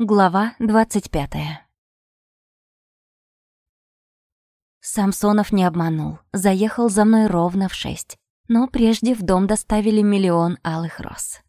Глава двадцать пятая. Самсонов не обманул. Заехал за мной ровно в шесть. Но прежде в дом доставили миллион алых роз.